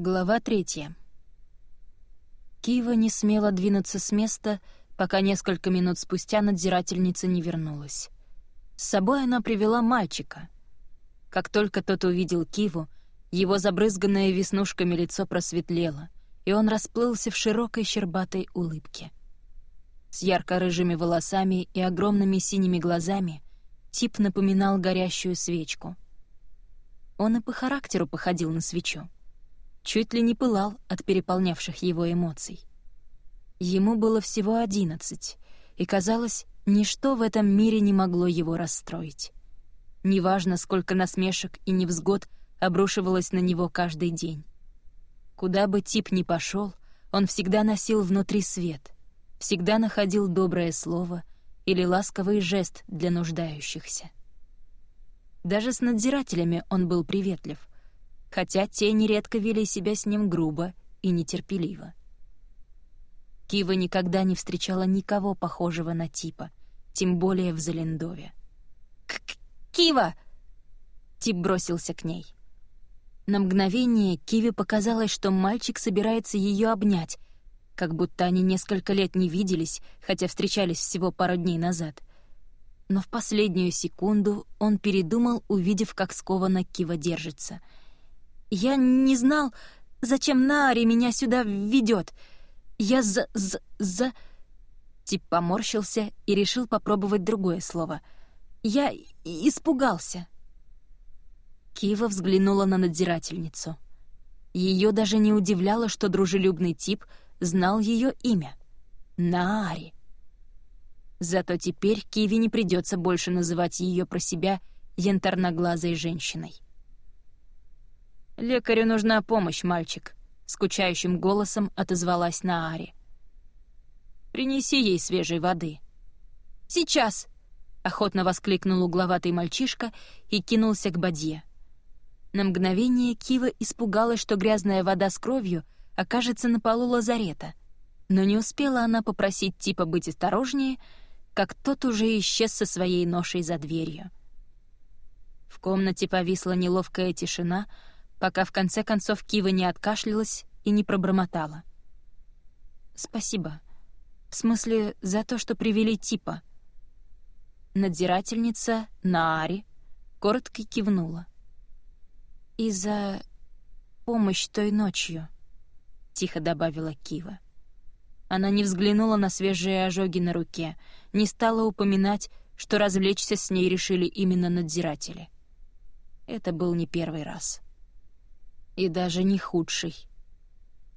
Глава третья. Кива не смела двинуться с места, пока несколько минут спустя надзирательница не вернулась. С собой она привела мальчика. Как только тот увидел Киву, его забрызганное веснушками лицо просветлело, и он расплылся в широкой щербатой улыбке. С ярко-рыжими волосами и огромными синими глазами тип напоминал горящую свечку. Он и по характеру походил на свечу чуть ли не пылал от переполнявших его эмоций. Ему было всего одиннадцать, и, казалось, ничто в этом мире не могло его расстроить. Неважно, сколько насмешек и невзгод обрушивалось на него каждый день. Куда бы тип ни пошел, он всегда носил внутри свет, всегда находил доброе слово или ласковый жест для нуждающихся. Даже с надзирателями он был приветлив, хотя те нередко вели себя с ним грубо и нетерпеливо. Кива никогда не встречала никого похожего на типа, тем более в Залендове. К «Кива!» Тип бросился к ней. На мгновение Киве показалось, что мальчик собирается ее обнять, как будто они несколько лет не виделись, хотя встречались всего пару дней назад. Но в последнюю секунду он передумал, увидев, как скованно Кива держится — я не знал, зачем Наари меня сюда ведет. Я за... за... за...» Тип поморщился и решил попробовать другое слово. «Я испугался». Кива взглянула на надзирательницу. Ее даже не удивляло, что дружелюбный тип знал ее имя — Наари. Зато теперь Киви не придется больше называть ее про себя янтарноглазой женщиной. «Лекарю нужна помощь, мальчик», — скучающим голосом отозвалась Наари. «Принеси ей свежей воды». «Сейчас!» — охотно воскликнул угловатый мальчишка и кинулся к бадье. На мгновение Кива испугалась, что грязная вода с кровью окажется на полу лазарета, но не успела она попросить типа быть осторожнее, как тот уже исчез со своей ношей за дверью. В комнате повисла неловкая тишина — пока в конце концов Кива не откашлялась и не пробормотала. «Спасибо. В смысле, за то, что привели типа». Надзирательница Наари коротко кивнула. «И за помощь той ночью», — тихо добавила Кива. Она не взглянула на свежие ожоги на руке, не стала упоминать, что развлечься с ней решили именно надзиратели. Это был не первый раз и даже не худший.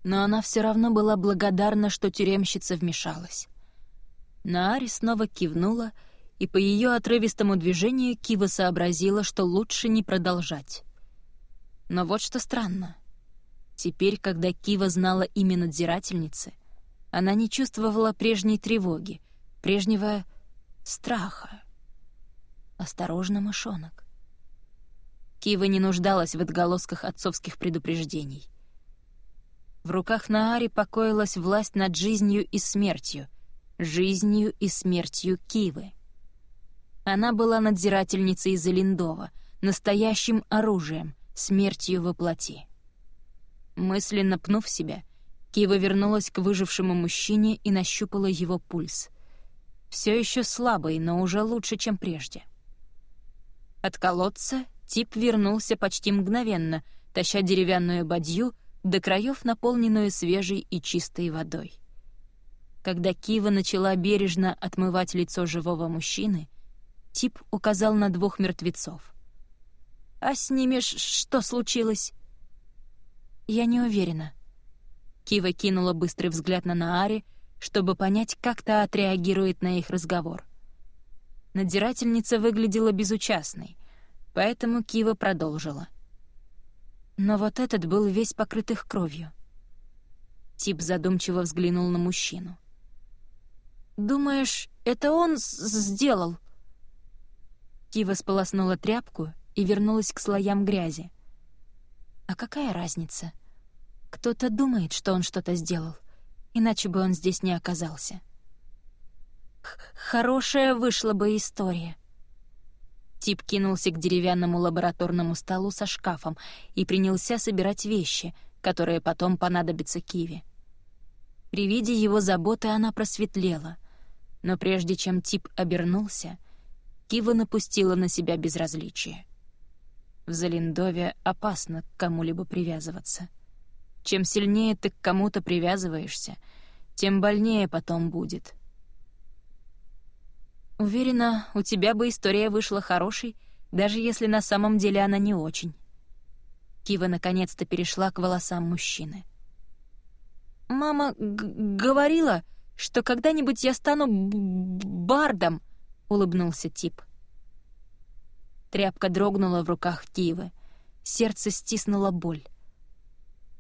Но она все равно была благодарна, что тюремщица вмешалась. Наари снова кивнула, и по ее отрывистому движению Кива сообразила, что лучше не продолжать. Но вот что странно. Теперь, когда Кива знала имя надзирательницы, она не чувствовала прежней тревоги, прежнего страха. Осторожно, мышонок. Кива не нуждалась в отголосках отцовских предупреждений. В руках Наари покоилась власть над жизнью и смертью, жизнью и смертью Кивы. Она была надзирательницей Залиндова, настоящим оружием, смертью во плоти. Мысленно пнув себя, Кива вернулась к выжившему мужчине и нащупала его пульс. Все еще слабый, но уже лучше, чем прежде. От колодца Тип вернулся почти мгновенно, таща деревянную бадью, до краев наполненную свежей и чистой водой. Когда Кива начала бережно отмывать лицо живого мужчины, Тип указал на двух мертвецов. «А с ними что случилось?» «Я не уверена». Кива кинула быстрый взгляд на Наари, чтобы понять, как та отреагирует на их разговор. Надзирательница выглядела безучастной, Поэтому Кива продолжила. Но вот этот был весь покрыт их кровью. Тип задумчиво взглянул на мужчину. «Думаешь, это он сделал?» Кива сполоснула тряпку и вернулась к слоям грязи. «А какая разница? Кто-то думает, что он что-то сделал, иначе бы он здесь не оказался». Х «Хорошая вышла бы история», Тип кинулся к деревянному лабораторному столу со шкафом и принялся собирать вещи, которые потом понадобятся Киви. При виде его заботы она просветлела, но прежде чем Тип обернулся, Кива напустила на себя безразличие. В Залиндове опасно к кому-либо привязываться. Чем сильнее ты к кому-то привязываешься, тем больнее потом будет — Уверена, у тебя бы история вышла хорошей, даже если на самом деле она не очень. Кива наконец-то перешла к волосам мужчины. «Мама говорила, что когда-нибудь я стану бардом», — улыбнулся Тип. Тряпка дрогнула в руках Кивы. Сердце стиснуло боль.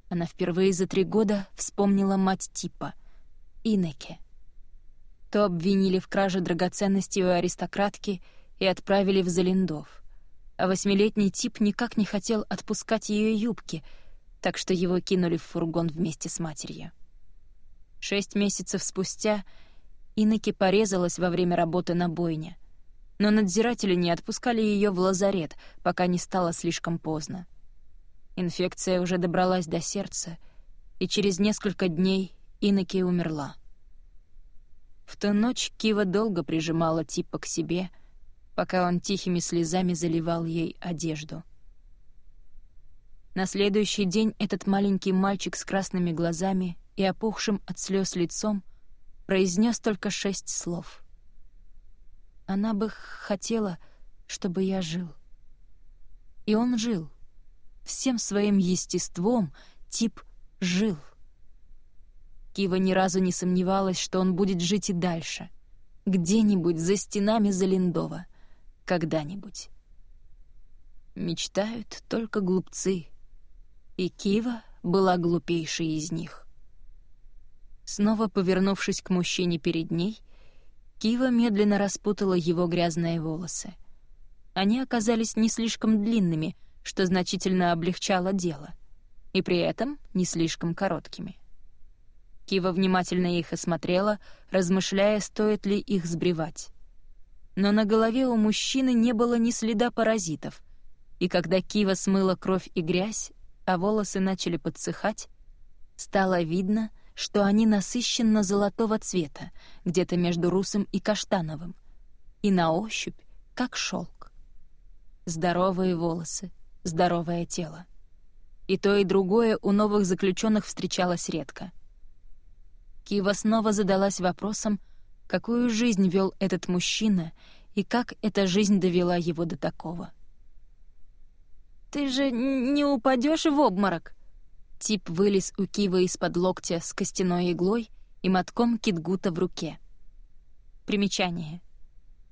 Она впервые за три года вспомнила мать Типа, Инеке. То обвинили в краже драгоценностей у аристократки и отправили в Залиндов. А восьмилетний тип никак не хотел отпускать ее юбки, так что его кинули в фургон вместе с матерью. Шесть месяцев спустя Инеки порезалась во время работы на бойне, но надзиратели не отпускали ее в лазарет, пока не стало слишком поздно. Инфекция уже добралась до сердца, и через несколько дней Инеки умерла. В ту ночь Кива долго прижимала Типа к себе, пока он тихими слезами заливал ей одежду. На следующий день этот маленький мальчик с красными глазами и опухшим от слез лицом произнес только шесть слов. Она бы хотела, чтобы я жил. И он жил. Всем своим естеством тип жил. Кива ни разу не сомневалась, что он будет жить и дальше. Где-нибудь за стенами Залиндова. Когда-нибудь. Мечтают только глупцы. И Кива была глупейшей из них. Снова повернувшись к мужчине перед ней, Кива медленно распутала его грязные волосы. Они оказались не слишком длинными, что значительно облегчало дело, и при этом не слишком короткими. Кива внимательно их осмотрела, размышляя, стоит ли их сбривать. Но на голове у мужчины не было ни следа паразитов, и когда Кива смыла кровь и грязь, а волосы начали подсыхать, стало видно, что они насыщенно золотого цвета, где-то между русым и каштановым, и на ощупь, как шелк. Здоровые волосы, здоровое тело. И то, и другое у новых заключенных встречалось редко — Кива снова задалась вопросом, какую жизнь вел этот мужчина и как эта жизнь довела его до такого. «Ты же не упадешь в обморок?» Тип вылез у Кивы из-под локтя с костяной иглой и мотком китгута в руке. Примечание.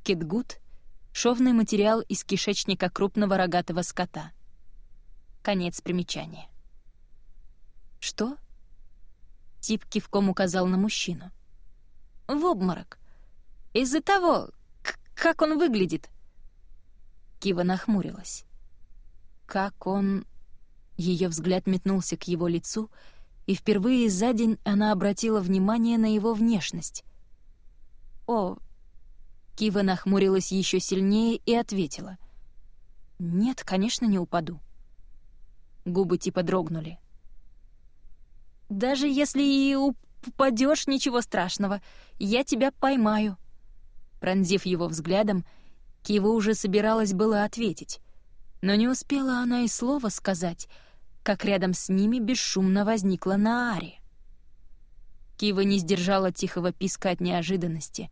Китгут — шовный материал из кишечника крупного рогатого скота. Конец примечания. «Что?» Тип кивком указал на мужчину. «В обморок. Из-за того, как он выглядит». Кива нахмурилась. «Как он...» Ее взгляд метнулся к его лицу, и впервые за день она обратила внимание на его внешность. «О...» Кива нахмурилась еще сильнее и ответила. «Нет, конечно, не упаду». Губы типа дрогнули. Даже если и упадешь, ничего страшного. Я тебя поймаю». Пронзив его взглядом, Кива уже собиралась было ответить. Но не успела она и слова сказать, как рядом с ними бесшумно возникла Наари. Кива не сдержала тихого писка от неожиданности,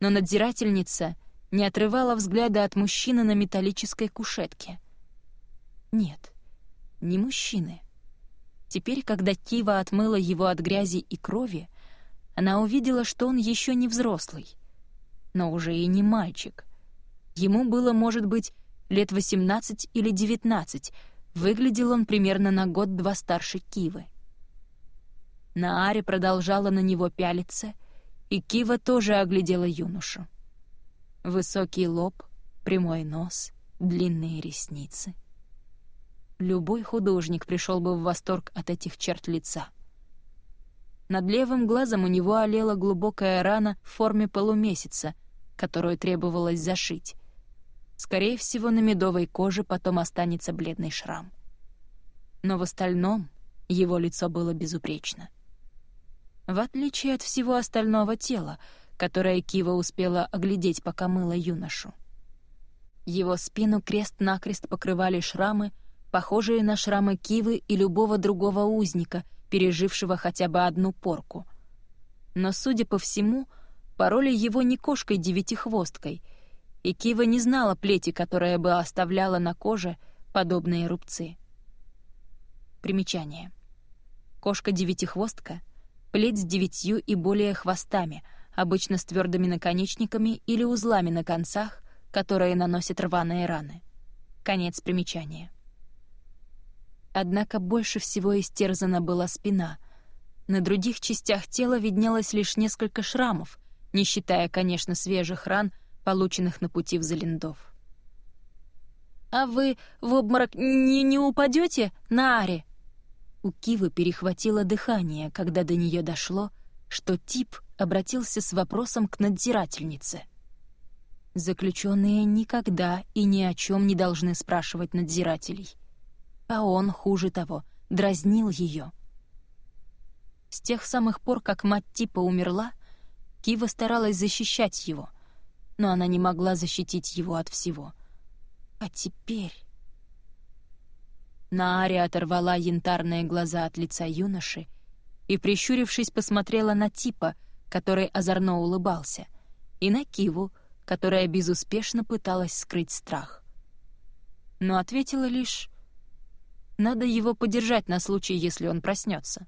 но надзирательница не отрывала взгляда от мужчины на металлической кушетке. Нет, не мужчины. Теперь, когда Кива отмыла его от грязи и крови, она увидела, что он еще не взрослый, но уже и не мальчик. Ему было, может быть, лет 18 или 19, выглядел он примерно на год-два старше Кивы. Нааре продолжала на него пялиться, и Кива тоже оглядела юношу. Высокий лоб, прямой нос, длинные ресницы. Любой художник пришел бы в восторг от этих черт лица. Над левым глазом у него олела глубокая рана в форме полумесяца, которую требовалось зашить. Скорее всего, на медовой коже потом останется бледный шрам. Но в остальном его лицо было безупречно. В отличие от всего остального тела, которое Кива успела оглядеть, пока мыла юношу. Его спину крест-накрест покрывали шрамы, похожие на шрамы Кивы и любого другого узника, пережившего хотя бы одну порку. Но, судя по всему, пороли его не кошкой-девятихвосткой, и Кива не знала плети, которая бы оставляла на коже подобные рубцы. Примечание. Кошка-девятихвостка — плеть с девятью и более хвостами, обычно с твердыми наконечниками или узлами на концах, которые наносят рваные раны. Конец примечания. Однако больше всего истерзана была спина. На других частях тела виднелось лишь несколько шрамов, не считая, конечно, свежих ран, полученных на пути в Залиндов. «А вы в обморок не, не упадете на Аре?» У Кивы перехватило дыхание, когда до нее дошло, что тип обратился с вопросом к надзирательнице. Заключенные никогда и ни о чем не должны спрашивать надзирателей а он, хуже того, дразнил ее. С тех самых пор, как мать Типа умерла, Кива старалась защищать его, но она не могла защитить его от всего. А теперь... Наари оторвала янтарные глаза от лица юноши и, прищурившись, посмотрела на Типа, который озорно улыбался, и на Киву, которая безуспешно пыталась скрыть страх. Но ответила лишь надо его подержать на случай, если он проснется.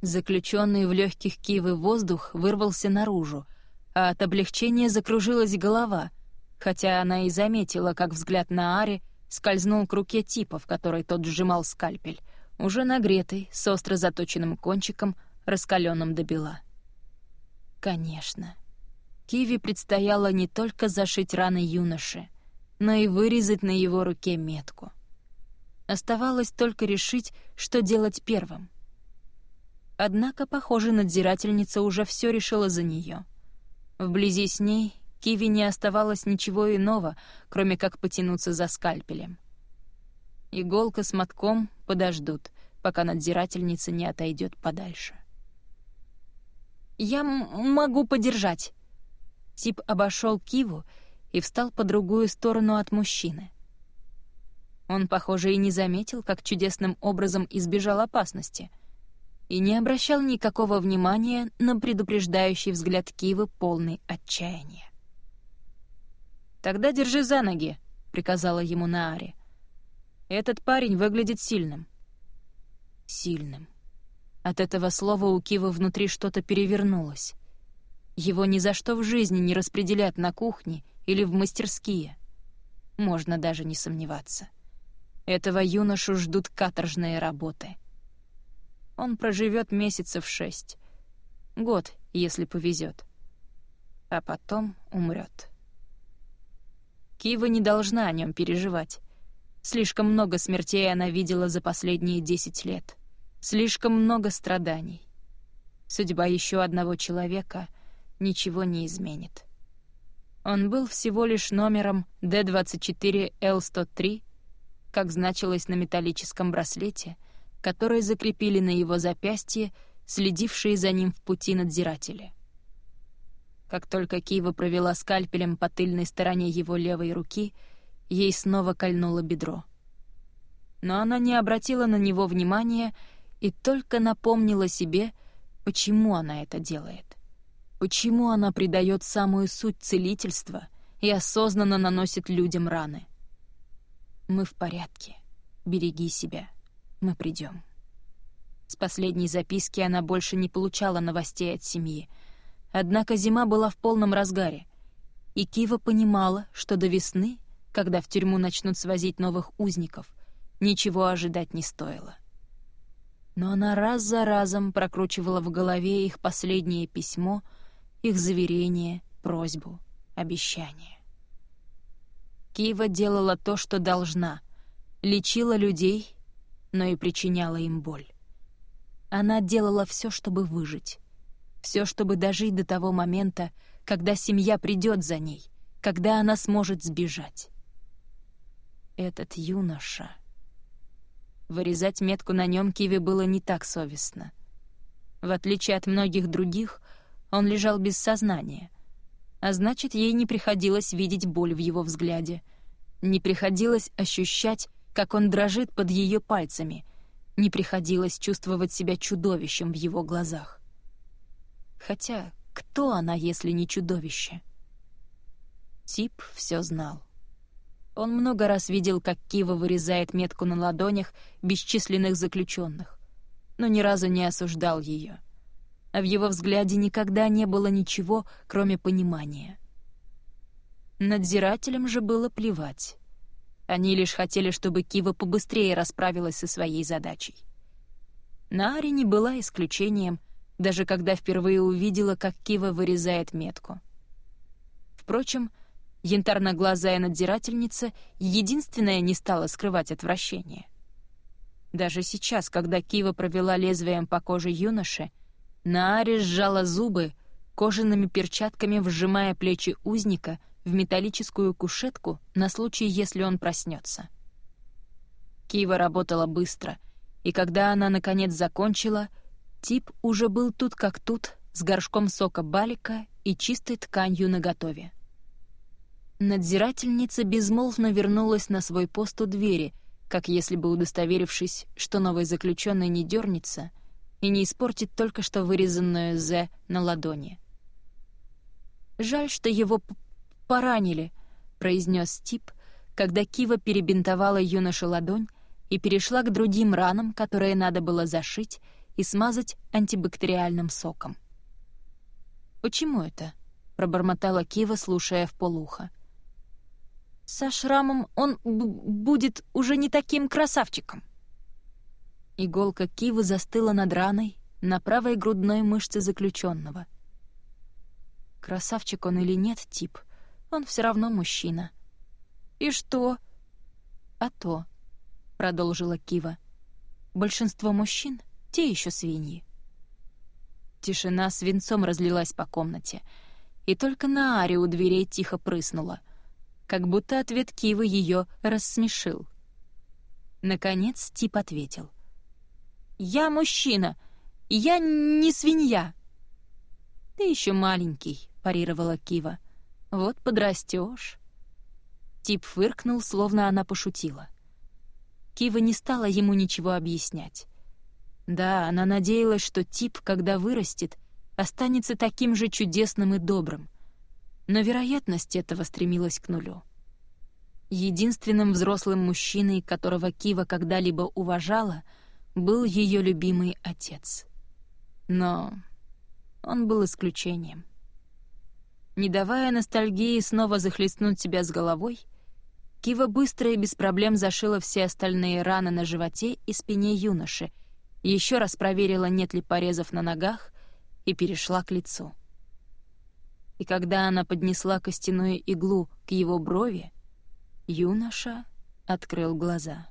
Заключенный в легких кивы воздух вырвался наружу, а от облегчения закружилась голова, хотя она и заметила, как взгляд на Ари скользнул к руке типа, в которой тот сжимал скальпель, уже нагретый, с остро заточенным кончиком, раскаленным до бела. Конечно. Киви предстояло не только зашить раны юноши, но и вырезать на его руке метку — Оставалось только решить, что делать первым. Однако, похоже, надзирательница уже все решила за нее. Вблизи с ней Киви не оставалось ничего иного, кроме как потянуться за скальпелем. Иголка с мотком подождут, пока надзирательница не отойдет подальше. «Я могу подержать!» Тип обошел Киву и встал по другую сторону от мужчины. Он, похоже, и не заметил, как чудесным образом избежал опасности, и не обращал никакого внимания на предупреждающий взгляд Кивы, полный отчаяния. «Тогда держи за ноги», — приказала ему Наари. «Этот парень выглядит сильным». «Сильным». От этого слова у Кивы внутри что-то перевернулось. Его ни за что в жизни не распределят на кухне или в мастерские. Можно даже не сомневаться. Этого юношу ждут каторжные работы. Он проживет месяцев шесть. Год, если повезет. А потом умрет. Кива не должна о нем переживать. Слишком много смертей она видела за последние десять лет. Слишком много страданий. Судьба еще одного человека ничего не изменит. Он был всего лишь номером D24L103 как значилось на металлическом браслете, который закрепили на его запястье, следившие за ним в пути надзиратели. Как только Кива провела скальпелем по тыльной стороне его левой руки, ей снова кольнуло бедро. Но она не обратила на него внимания и только напомнила себе, почему она это делает. Почему она придает самую суть целительства и осознанно наносит людям раны. «Мы в порядке. Береги себя. Мы придем». С последней записки она больше не получала новостей от семьи. Однако зима была в полном разгаре. И Кива понимала, что до весны, когда в тюрьму начнут свозить новых узников, ничего ожидать не стоило. Но она раз за разом прокручивала в голове их последнее письмо, их заверение, просьбу, обещание. Кива делала то, что должна. Лечила людей, но и причиняла им боль. Она делала все, чтобы выжить. Все, чтобы дожить до того момента, когда семья придет за ней, когда она сможет сбежать. Этот юноша... Вырезать метку на нем Киви было не так совестно. В отличие от многих других, он лежал без сознания. А значит, ей не приходилось видеть боль в его взгляде. Не приходилось ощущать, как он дрожит под ее пальцами. Не приходилось чувствовать себя чудовищем в его глазах. Хотя, кто она, если не чудовище? Тип все знал. Он много раз видел, как Кива вырезает метку на ладонях бесчисленных заключенных, но ни разу не осуждал ее. А в его взгляде никогда не было ничего, кроме понимания. Надзирателям же было плевать. Они лишь хотели, чтобы Кива побыстрее расправилась со своей задачей. Наари не была исключением, даже когда впервые увидела, как Кива вырезает метку. Впрочем, Янтарноглазая надзирательница единственная не стала скрывать отвращение. Даже сейчас, когда Кива провела лезвием по коже юноши, Наари сжала зубы, кожаными перчатками вжимая плечи узника в металлическую кушетку на случай, если он проснется. Кива работала быстро, и когда она, наконец, закончила, тип уже был тут как тут, с горшком сока балика и чистой тканью наготове. Надзирательница безмолвно вернулась на свой пост у двери, как если бы удостоверившись, что новый заключенный не дернется и не испортит только что вырезанную «З» на ладони. «Жаль, что его поранили», — произнес Тип, когда Кива перебинтовала юноше ладонь и перешла к другим ранам, которые надо было зашить и смазать антибактериальным соком. «Почему это?» — пробормотала Кива, слушая в полухо. — со шрамом он будет уже не таким красавчиком. Иголка Кивы застыла над раной на правой грудной мышце заключенного. Красавчик он или нет, тип, он все равно мужчина. «И что?» «А то», — продолжила Кива, — «большинство мужчин — те еще свиньи». Тишина свинцом разлилась по комнате, и только на Аре у дверей тихо прыснула — как будто ответ Кивы ее рассмешил. Наконец Тип ответил. «Я мужчина, я не свинья». «Ты еще маленький», — парировала Кива. «Вот подрастешь». Тип фыркнул, словно она пошутила. Кива не стала ему ничего объяснять. Да, она надеялась, что Тип, когда вырастет, останется таким же чудесным и добрым — но вероятность этого стремилась к нулю. Единственным взрослым мужчиной, которого Кива когда-либо уважала, был ее любимый отец. Но он был исключением. Не давая ностальгии снова захлестнуть себя с головой, Кива быстро и без проблем зашила все остальные раны на животе и спине юноши, еще раз проверила, нет ли порезов на ногах, и перешла к лицу и когда она поднесла костяную иглу к его брови, юноша открыл глаза.